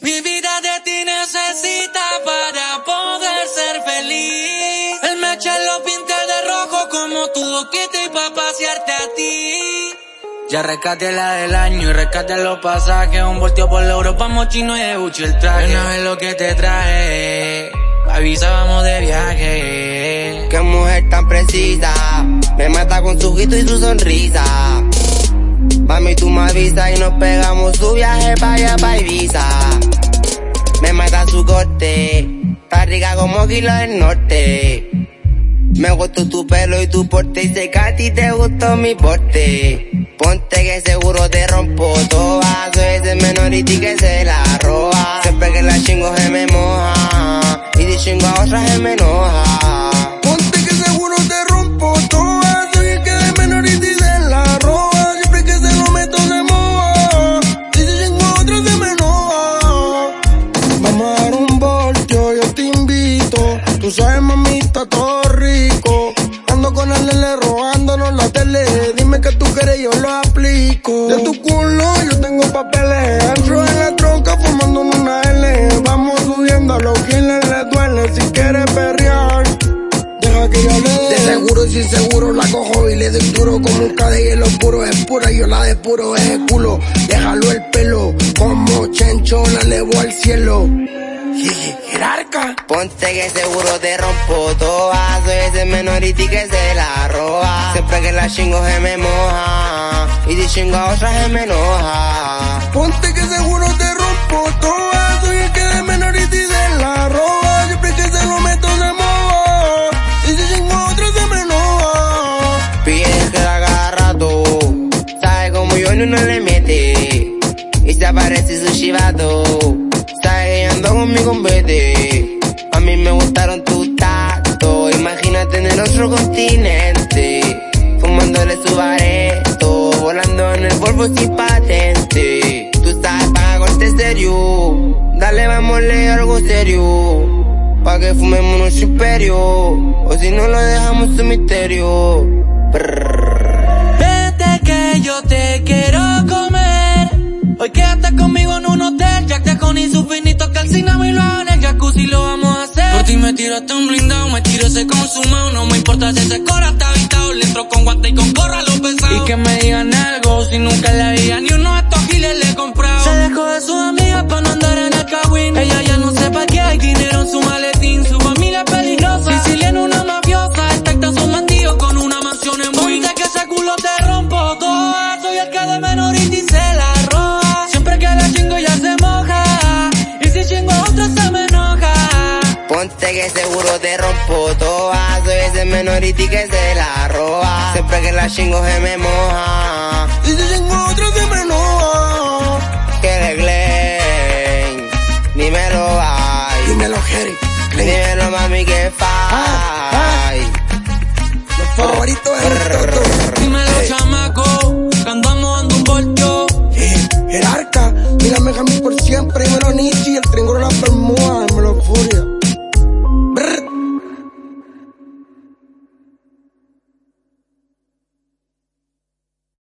Mi vida de ti necesita para poder ser feliz. El mecha lo pinté de rojo como tu boquete y pa' pasearte a ti. Ya rescate la del año y rescate los pasajes. Un volteo por la Europa, mochino y de Gucci el traje. No es lo que te traje. Avisa, vamos de viaje. Qué mujer tan precisa. Me mata con su grito y su sonrisa. Mami, tú me avisas y nos pegamos su viaje para allá, pa' Ibiza. Me mata su corte, está rica como Kilo del Norte. Me gustó tu pelo y tu porte y sé que a ti te gustó mi porte. Ponte que seguro te rompo toda, soy ese menority que se la roba. Siempre que la chingo se me moja y de chingo a otra se me enoja. Que tú quieres, yo lo aplico. De tu culo yo tengo papeles. Entro en la tronca formando una L. Vamos subiendo a los killers les duele. Si quieres perrear, deja que yo le De seguro y sin seguro la cojo y le doy duro como un cadey en los puros. Es pura, yo la de puro es el culo. Déjalo el pelo, como chenchona levo al cielo. Ponte que seguro te rompo toda. Soy ese menority que se la roba. Siempre que la chingo se me moja. Y si chingo a otra se me enoja. Ponte que seguro te rompo toda. Soy el que de menority se la roba. Siempre que se lo meto se moja. Y si chingo a otra se me enoja. Pide que la haga rato. Sabe como yo no le mete. Y se aparece su chivato conmigo vete. A mí me gustaron tus tactos. Imagínate en el otro continente. Fumándole su bareto. Volando en el Volvo sin patente. Tú sabes para corte serio. Dale, a algo serio. Pa' que fumemos un superior. O si no lo dejamos su misterio. Y lo hago en el jacuzzi lo vamos a hacer. Por ti me tiro hasta un blindado, me tiro ese consumado. No me importa si ese cora está habitado. Le entro con guante y con gorra lo pesado. Y que me digan algo si nunca la veía ni uno de estos giles le he comprado. Se dejó de sus amigas para no andar en el cagüín. Ella ya no sepa que hay dinero en su maletín. Su familia es peligrosa. Siciliana una mafiosa. Detecta su bandidos con una mansión en Ponte que ese culo te rompo todo. Soy el que de menor y se la Ponte que seguro te rompo toda. Soy ese menority que se la roba. Siempre que la chingo se me moja. Y si chingo otro se me enoja. Que de Glenn. Dímelo, ay. Dímelo, Jerry. Dímelo, mami, que fa. Ah, ah. Los favoritos es el. Dímelo, chamaco. Que andamos dando un voltio. Jerarca. Mírame, Jamie por siempre. Dímelo, Nietzsche. El triángulo de la Bermuda.